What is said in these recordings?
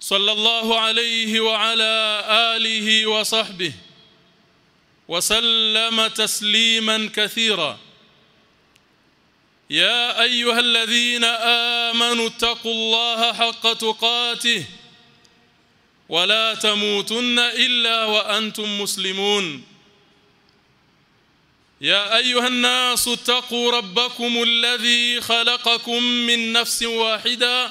صلى الله عليه وعلى آله وصحبه وسلم تسليما كثيرا. يا أيها الذين آمنوا اتقوا الله حق تقاته ولا تموتن إلا وأنتم مسلمون. يا أيها الناس اتقوا ربكم الذي خلقكم من نفس واحدة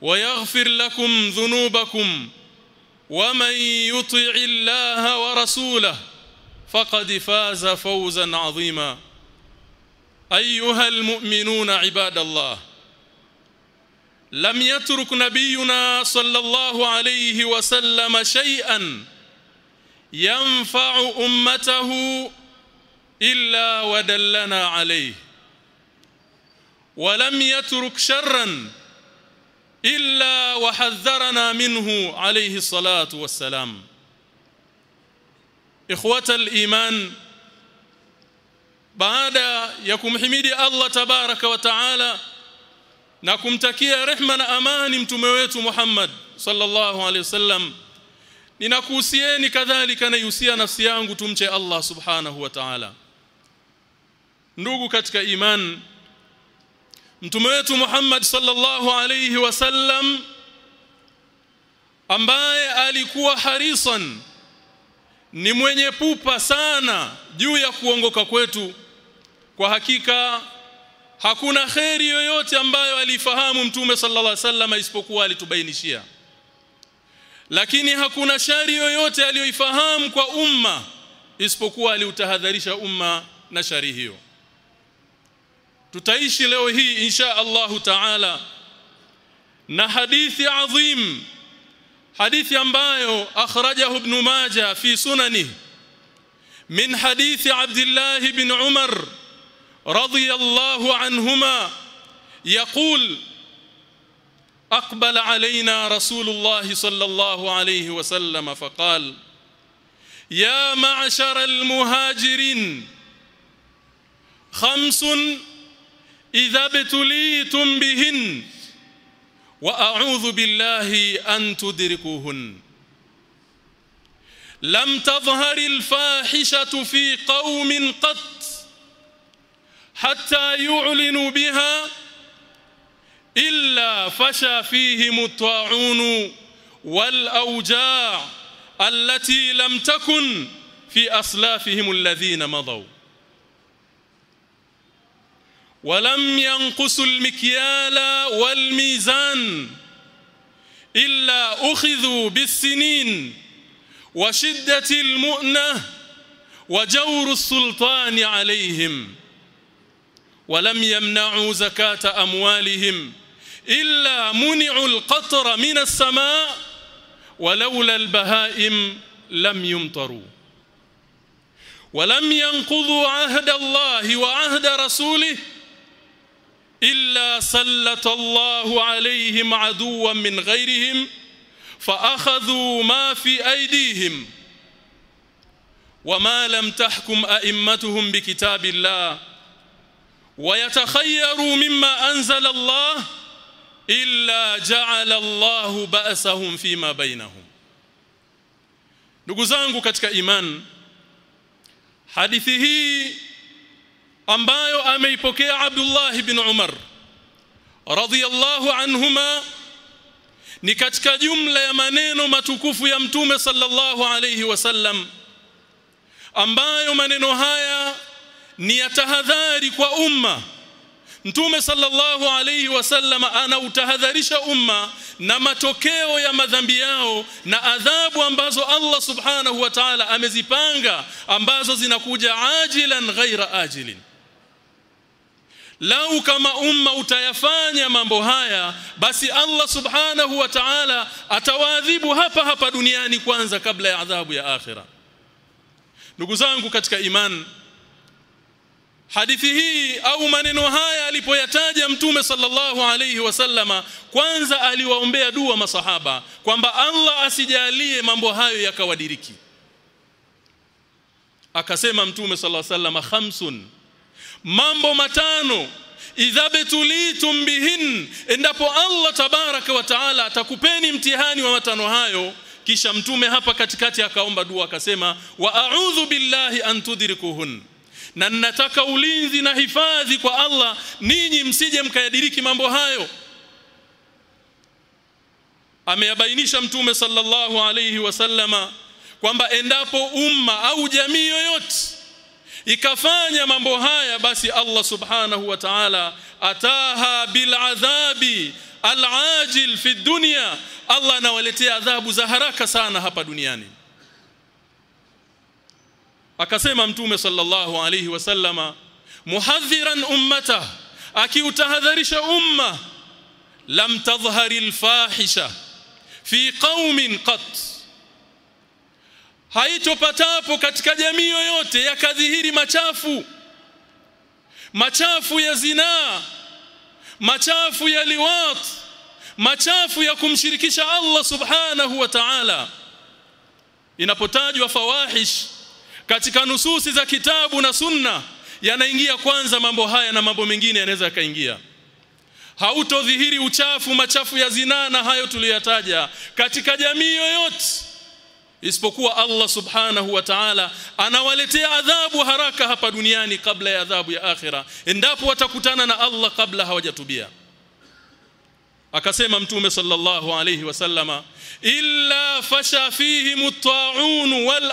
ويغفر لكم ذنوبكم ومن يطع الله ورسوله فقد فاز فوزا عظيما. أيها المؤمنون عباد الله لم يترك نبينا صلى الله عليه وسلم شيئا ينفع أمته إلا ودلنا عليه. ولم يترك شرا إلا وحذرنا منه عليه الصلاة والسلام. إخوة الإيمان بعد يكم حميدي الله تبارك وتعالى نكم تكي رحمة أمان تميت محمد صلى الله عليه وسلم. ninakuhusieni kadhalika na yusia nafsi yangu tumche Allah subhanahu wa ta'ala ndugu mtume wetu Muhammad sallallahu alayhi wasallam ambaye alikuwa harisan ni mwenye pupa sana juu ya kuongoka kwetu. Kwa hakika hakuna kheri yoyote ambayo alifahamu mtume sallallahu alaihi wasallam isipokuwa alitubainishia. Lakini hakuna shari yoyote aliyoifahamu kwa umma isipokuwa aliutahadharisha umma na shari hiyo tutaishi leo hii insha Allahu taala na hadithi adhim hadithi ambayo akhrajahu ibn majah fi sunanihi min hadithi abdullah ibn umar رضي الله عنهما يقول اقبل علينا رسول الله صلى الله عليه وسلم فقال يا معشر المهاجرين خمس إذا ابتليتم بهن وأعوذ بالله أن تدركوهن. لم تظهر الفاحشة في قوم قط حتى يعلنوا بها إلا فشى فيهم الطاعون والأوجاع التي لم تكن في اسلافهم الذين مضوا. ولم ينقصوا المكيال والميزان إلا أخذوا بالسنين وشدة المؤنة وجور السلطان عليهم ولم يمنعوا زكاة أموالهم إلا منعوا القطر من السماء ولولا البهائم لم يمطروا ولم ينقضوا عهد الله وعهد رسوله إلا سلط الله عليهم عدوا من غيرهم فأخذوا ما في أيديهم وما لم تحكم أئمتهم بكتاب الله ويتخيروا مما أنزل الله إلا جعل الله بأسهم فيما بينهم. ndugu zangu katika iman hadithi hii ambayo ameipokea Abdullah ibn Umar radhiyallahu anhuma ni katika jumla ya maneno matukufu ya mtume sallallahu alayhi wasallam ambayo maneno haya ni ya tahadhari kwa umma. Mtume sallallahu alayhi wasallam anautahadharisha umma na matokeo ya madhambi yao na adhabu ambazo Allah subhanahu wa ta'ala amezipanga ambazo zinakuja ajilan ghaira ajilin lau kama umma utayafanya mambo haya basi Allah subhanahu wa ta'ala atawaadhibu hapa hapa duniani kwanza kabla ya adhabu ya akhira. Ndugu zangu katika iman hadithi hii au maneno haya alipoyataja mtume sallallahu alayhi wasallama kwanza aliwaombea dua masahaba kwamba Allah asijalie mambo hayo yakawadiriki. Akasema mtume sallallahu alayhi wasallama khamsun mambo matano. Idha betulitum bihin endapo Allah tabaraka wa taala atakupeni mtihani wa matano hayo kisha mtume hapa katikati akaomba dua akasema wa a'udhu billahi an tudrikuhun. Na nataka ulinzi na hifadhi kwa Allah ninyi msije mkayadiriki mambo hayo. Ameyabainisha mtume sallallahu alayhi wasallama kwamba endapo umma au jamii yoyote ikafanya mambo haya basi Allah subhanahu wa ta'ala ataha bil adhabi al ajil fi dunya Allah anawaletea adhabu za haraka sana hapa duniani akasema mtume sallallahu alayhi wasallama muhadhiran ummata akiutahadharisha umma lam tadhhari alfahisha fi qaumin qat haitopatapo katika jamii yoyote yakadhihiri machafu. Machafu ya zinaa machafu ya liwat machafu ya kumshirikisha Allah subhanahu wa ta'ala. Inapotajwa fawahish katika nususi za kitabu na sunna yanaingia kwanza mambo haya na mambo mengine yanaweza yakaingia. Hautodhihiri uchafu machafu ya zinaa na hayo tuliyataja. Katika jamii yoyote isipokuwa Allah subhanahu wa ta'ala anawaletea adhabu haraka hapa duniani kabla ya adhabu ya akhira. Endapo watakutana na Allah kabla hawajatubia. Akasema mtume sallallahu alayhi wasallama illa fasha fihim at-ta'un wal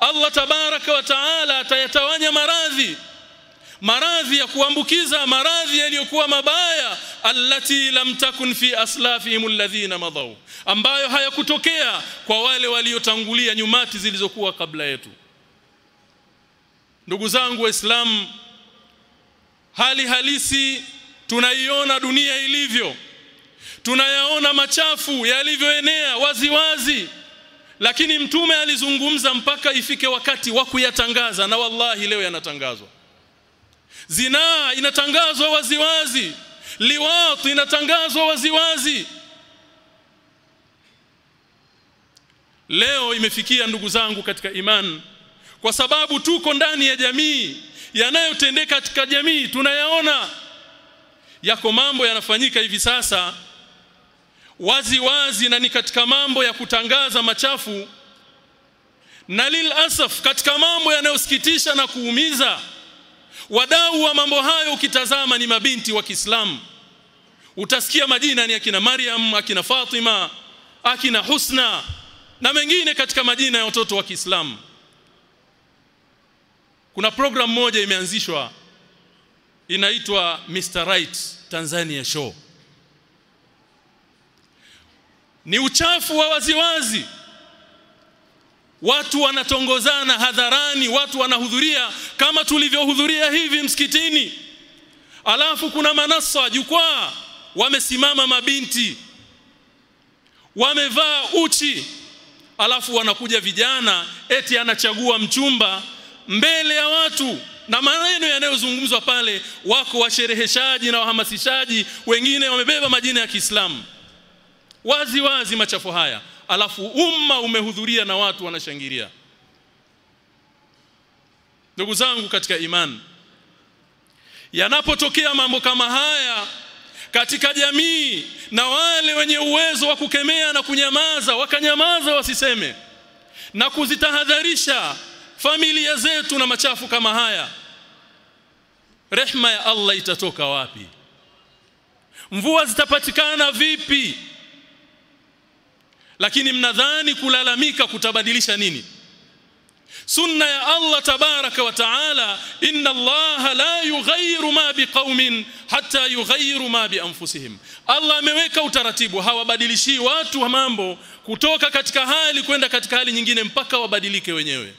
Allah tabaraka wa taala atayatawanya maradhi. Maradhi ya kuambukiza maradhi yaliyokuwa mabaya allati lam takun fi aslafihim alladhina madaw ambayo hayakutokea kwa wale waliotangulia nyumati zilizokuwa kabla yetu. Ndugu zangu waislamu hali halisi tunaiona dunia ilivyo tunayaona machafu yalivyoenea waziwazi lakini mtume alizungumza mpaka ifike wakati wa kuyatangaza na wallahi leo yanatangazwa. Zinaa inatangazwa waziwazi liwat inatangazwa waziwazi. Leo imefikia ndugu zangu katika imani kwa sababu tuko ndani ya jamii yanayotendeka katika jamii tunayaona. Yako mambo yanafanyika hivi sasa wazi wazi na ni katika mambo ya kutangaza machafu. Na lil asaf katika mambo yanayosikitisha na kuumiza wadau wa mambo hayo ukitazama ni mabinti wa Kiislamu. Utasikia majina ni akina Maryam akina Fatima akina Husna na mengine katika majina ya watoto wa Kiislamu. Kuna program moja imeanzishwa inaitwa Mr Right Tanzania Show. Ni uchafu wa waziwazi watu wanatongozana hadharani watu wanahudhuria kama tulivyohudhuria hivi msikitini. Alafu kuna manasa jukwaa wamesimama mabinti wamevaa uchi. Alafu wanakuja vijana eti anachagua mchumba mbele ya watu. Na maneno yanayozungumzwa pale wako washereheshaji na wahamasishaji wengine wamebeba majina ya Kiislamu. Wazi wazi machafu haya alafu umma umehudhuria na watu wanashangilia. Ndugu zangu katika imani yanapotokea mambo kama haya katika jamii na wale wenye uwezo wa kukemea na kunyamaza wakanyamaza wasiseme na kuzitahadharisha familia zetu na machafu kama haya rehma ya Allah itatoka wapi? Mvua zitapatikana vipi lakini mnadhani kulalamika kutabadilisha nini? Sunna ya Allah tabaraka wa taala inna Allah la yughayyiru ma biqaumin hatta yughayyiru ma bi anfusihim. Allah ameweka utaratibu hawabadilishi watu wa mambo kutoka katika hali kwenda katika hali nyingine mpaka wabadilike wenyewe.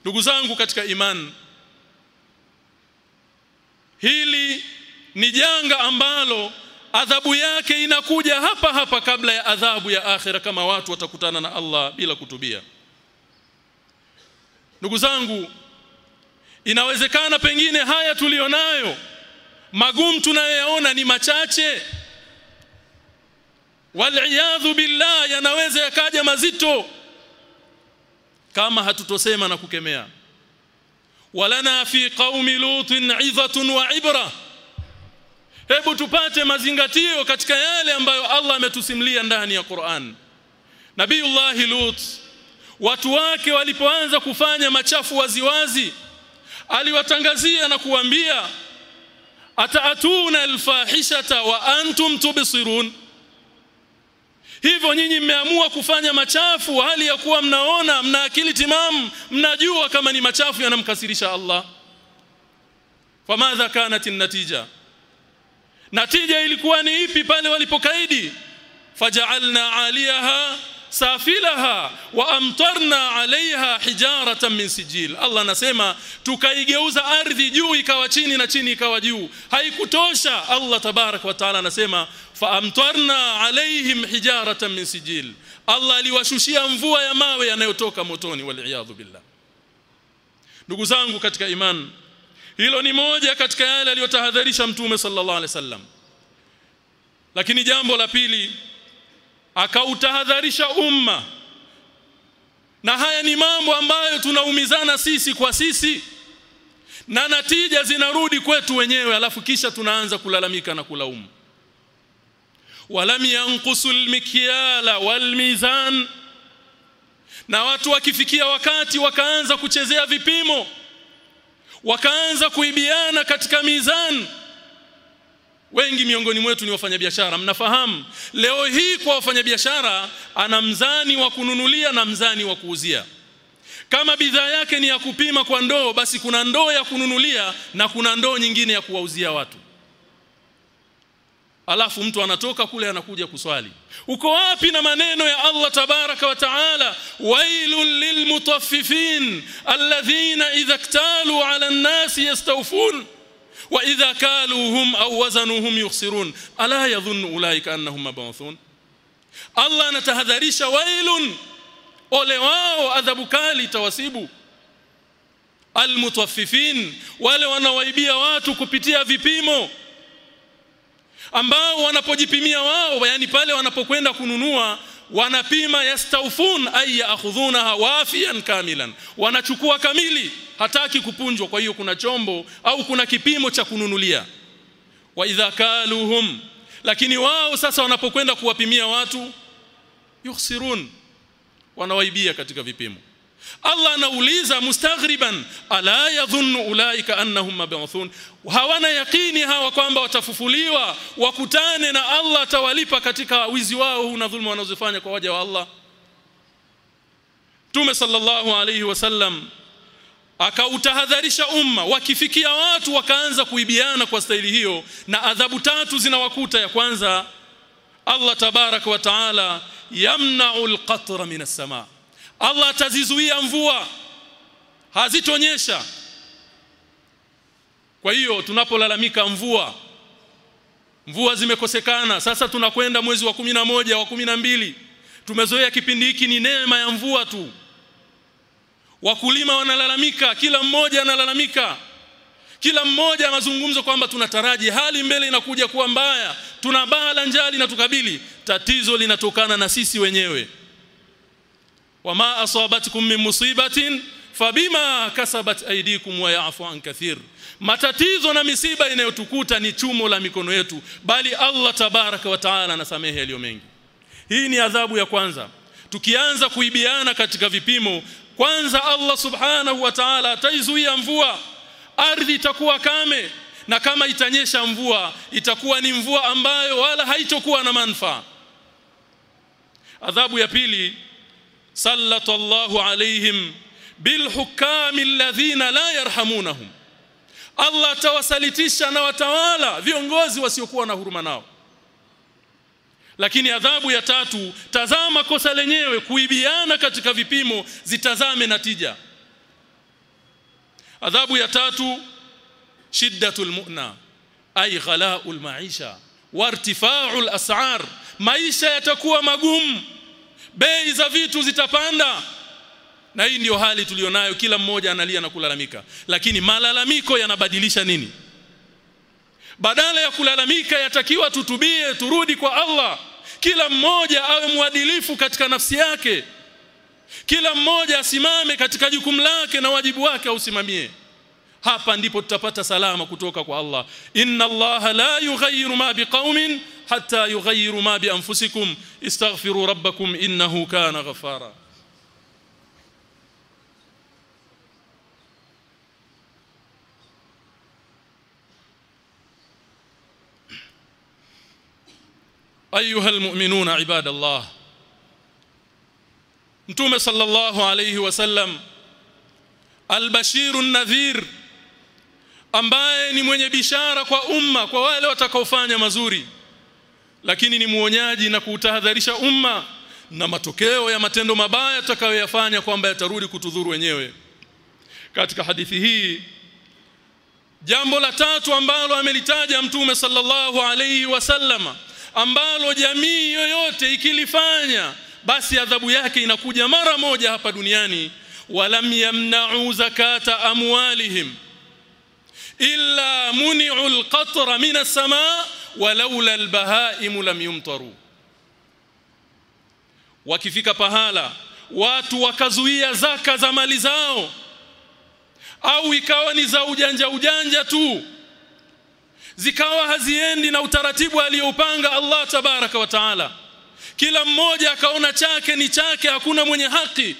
Ndugu zangu katika imani hili ni janga ambalo adhabu yake inakuja hapa hapa kabla ya adhabu ya akhira kama watu watakutana na Allah bila kutubia. Ndugu zangu inawezekana pengine haya tulionayo magumu tunayoyaona ni machache. Waliyadhu billah yanaweza yakaja mazito kama hatutosema na kukemea. Walana fi qaumi lutin idhatun wa ibra hebu tupate mazingatio katika yale ambayo Allah ametusimulia ndani ya Qur'an. Nabiiullah Lut watu wake walipoanza kufanya machafu waziwazi aliwatangazia na kuambia ataatuna alfahishata wa antum tubsirun? Hivyo nyinyi mmeamua kufanya machafu hali ya kuwa mnaona mna akili timamu mnajua kama ni machafu yanamkasirisha Allah. Famadha kanat natija natija ilikuwa ni ipi pale walipokaidi? Faja'alna 'aliyaha safilaha wa amtarna 'alayha hijaratan min sijil. Allah anasema tukaigeuza ardhi juu ikawa chini na chini ikawa juu. Haikutosha Allah tabarak wa taala anasema fa amtarna 'alayhim hijaratan min sijil. Allah aliwashushia mvua ya mawe yanayotoka motoni wal billah. Ndugu zangu katika imani hilo ni moja katika yale aliyotahadharisha mtume sallallahu alaihi wasallam. Lakini jambo la pili akautahadharisha umma. Na haya ni mambo ambayo tunaumizana sisi kwa sisi na natija zinarudi kwetu wenyewe alafu kisha tunaanza kulalamika na kulaumu. Walam yanqusul mikyala wal mizan. Na watu wakifikia wakati wakaanza kuchezea vipimo wakaanza kuibiana katika mizani wengi miongoni mwetu ni wafanyabiashara mnafahamu. Leo hii kwa wafanyabiashara ana mzani wa kununulia na mzani wa kuuzia. Kama bidhaa yake ni ya kupima kwa ndoo basi kuna ndoo ya kununulia na kuna ndoo nyingine ya kuwauzia watu alafu mtu anatoka kule anakuja kuswali uko wapi na maneno ya Allah tabaraka wa taala wailul lilmutaffifin alladhina idha iktalu ala an-nasi yastawfun wa idha kaluhum aw wazanuhum yukhsirun ala yadhunnu ulaika annahum mab'uthun Allah anatahadharisha wailun ole wao adhabu kali tawasibu almutaffifin wale wanawaibia watu kupitia vipimo ambao wanapojipimia wao yani pale wanapokwenda kununua wanapima yastaufun ay yaakhudhunaha wafian kamilan. Wanachukua kamili hataki kupunjwa. Kwa hiyo kuna chombo au kuna kipimo cha kununulia. Wa idha kaluhum lakini wao sasa wanapokwenda kuwapimia watu yukhsirun wanawaibia katika vipimo Allah anauliza mustaghriban ala yadhunnu ulaika annahum mab'uthun? Hawana yakini hawa kwamba watafufuliwa wakutane na Allah atawalipa katika wizi wao na dhulma wanazofanya kwa waja wa Allah. Tume sallallahu alayhi wasallam akautahadharisha umma wakifikia watu wakaanza kuibiana kwa staili hiyo na adhabu tatu zinawakuta. Ya kwanza Allah tabarak wa taala yamna'u al-qatra min as-sama' Allah atazizuia mvua. Hazitonyesha. Kwa hiyo tunapolalamika mvua mvua zimekosekana. Sasa tunakwenda mwezi wa kumi na moja wa kumi na mbili. Tumezoea kipindi hiki ni neema ya mvua tu. Wakulima wanalalamika kila mmoja analalamika. Kila mmoja anazungumza kwamba tunataraji. Hali mbele inakuja kuwa mbaya. Tuna baa la njaa linatukabili tatizo linatokana na sisi wenyewe wama asabatkum min musibatin fabima kasabat aydikum wa ya'fu an kathir. Matatizo na misiba inayotukuta ni chumo la mikono yetu bali Allah tabaraka wa taala anasamehe yaliyo mengi. Hii ni adhabu ya kwanza. Tukianza kuibiana katika vipimo kwanza Allah subhanahu wa ta'ala ataizuia mvua. Ardhi itakuwa kame na kama itanyesha mvua itakuwa ni mvua ambayo wala haitokuwa na manufaa. Adhabu ya pili sallata Allahu alaihim bilhukami alladhina la yarhamunahum. Allah atawasalitisha na watawala viongozi wasiokuwa na huruma nao. Lakini adhabu ya tatu tazama kosa lenyewe kuibiana katika vipimo zitazame natija. Adhabu ya tatu shiddatul mu'na ay ghala'ul maisha wartifa'ul as'ar maisha yatakuwa magumu bei za vitu zitapanda. Na hii ndiyo hali tulionayo kila mmoja analia na kulalamika. Lakini malalamiko yanabadilisha nini? Badala ya kulalamika yatakiwa tutubie turudi kwa Allah. Kila mmoja awe mwadilifu katika nafsi yake. Kila mmoja asimame katika jukumu lake na wajibu wake ausimamie hapa ndipo tutapata salama kutoka kwa Allah inna Allah la yughayyiru ma biqaumin hatta yughayyiru ma bi anfusikum istaghfiru rabbakum innahu kana ghafara ايها المؤمنون عباد الله متوم صلى الله عليه وسلم albashiru nadhir ambaye ni mwenye bishara kwa umma kwa wale watakaofanya mazuri lakini ni muonyaji na kuutahadharisha umma na matokeo ya matendo mabaya tutakayoyafanya kwamba yatarudi kutudhuru wenyewe. Katika hadithi hii jambo la tatu ambalo amelitaja mtume sallallahu alaihi wasallama ambalo jamii yoyote ikilifanya basi adhabu yake inakuja mara moja hapa duniani. Walam yamna'u zakata amwalihim illa muni'u alqatra min as-samaa walaula albahaim lam yumtaru. Wakifika pahala watu wakazuia zaka za mali zao. Au ikawa ni za ujanja ujanja tu. Zikawa haziendi na utaratibu aliyoupanga Allah tabaraka wa taala. Kila mmoja akaona chake ni chake hakuna mwenye haki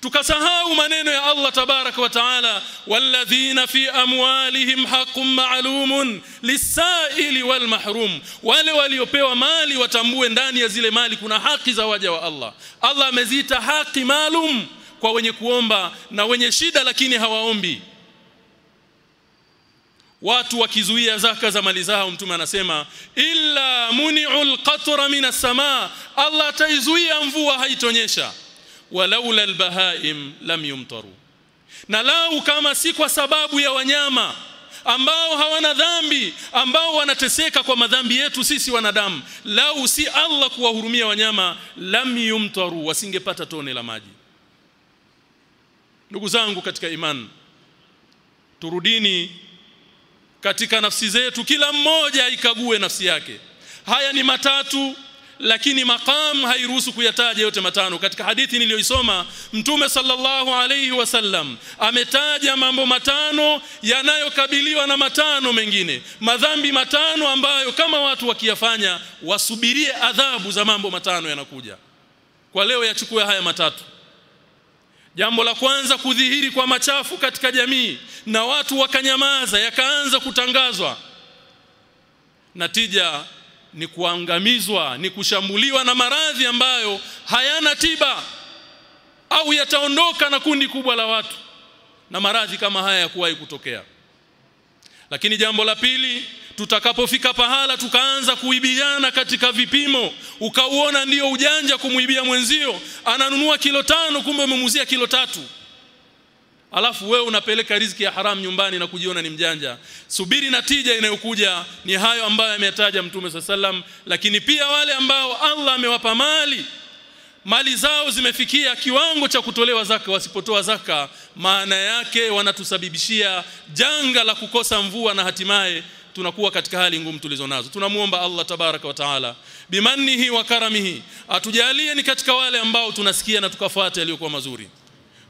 tukasahau maneno ya Allah tabaraka wa taala walladhina fi amwalihim haqqun ma'lumun lisaili wal mahrum wale waliopewa mali watambue ndani ya zile mali kuna haki za waja wa Allah. Allah ameziita haki maalum kwa wenye kuomba na wenye shida lakini hawaombi. Watu wakizuia zaka za mali zao mtume anasema illa muni'ul qatra minas samaa. Allah ataizuia mvua haitonyesha walaula albahaim lam yumtaru. Na lau kama si kwa sababu ya wanyama ambao hawana dhambi ambao wanateseka kwa madhambi yetu sisi wanadamu lau si Allah kuwahurumia wanyama lam yumtaru wasingepata tone la maji. Ndugu zangu katika imani turudini katika nafsi zetu kila mmoja ikague nafsi yake. Haya ni matatu lakini maqam hairuhusu kuyataja yote matano. Katika hadithi niliyoisoma mtume sallallahu alayhi wasallam ametaja mambo matano yanayokabiliwa na matano mengine. Madhambi matano ambayo kama watu wakiyafanya wasubirie adhabu za mambo matano yanakuja. Kwa leo yachukue haya matatu. Jambo la kwanza kudhihiri kwa machafu katika jamii na watu wakanyamaza yakaanza kutangazwa. Natija ni kuangamizwa, ni kushambuliwa na maradhi ambayo hayana tiba au yataondoka na kundi kubwa la watu. Na maradhi kama haya yakuwahi kutokea. Lakini jambo la pili tutakapofika pahala tukaanza kuibiana katika vipimo ukauona ndiyo ujanja kumwibia mwenzio ananunua kilo tano kumbe umemuzia kilo tatu alafu wewe unapeleka riziki ya haramu nyumbani na kujiona ni mjanja. Subiri natija inayokuja ni hayo ambayo ameyataja mtume sallam lakini pia wale ambao Allah amewapa mali mali zao zimefikia kiwango cha kutolewa zaka wasipotoa zaka maana yake wanatusabibishia janga la kukosa mvua na hatimaye tunakuwa katika hali ngumu tulizonazo. Tunamuomba Allah tabaraka wa taala. Bimannihi wa karamihi. Atujalie ni katika wale ambao tunasikia na tukafuata yaliyokuwa mazuri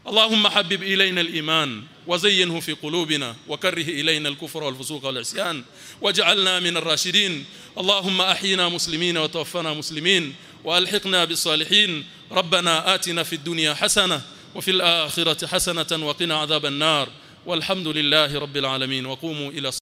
اللهم حبب إلينا الإيمان وزينه في قلوبنا وكره إلينا الكفر والفسوق والعصيان واجعلنا من الراشدين. اللهم أحينا مسلمين وتوفنا مسلمين وألحقنا بالصالحين. ربنا آتنا في الدنيا حسنة وفي الآخرة حسنة وقنا عذاب النار. والحمد لله رب العالمين. وقوموا إلى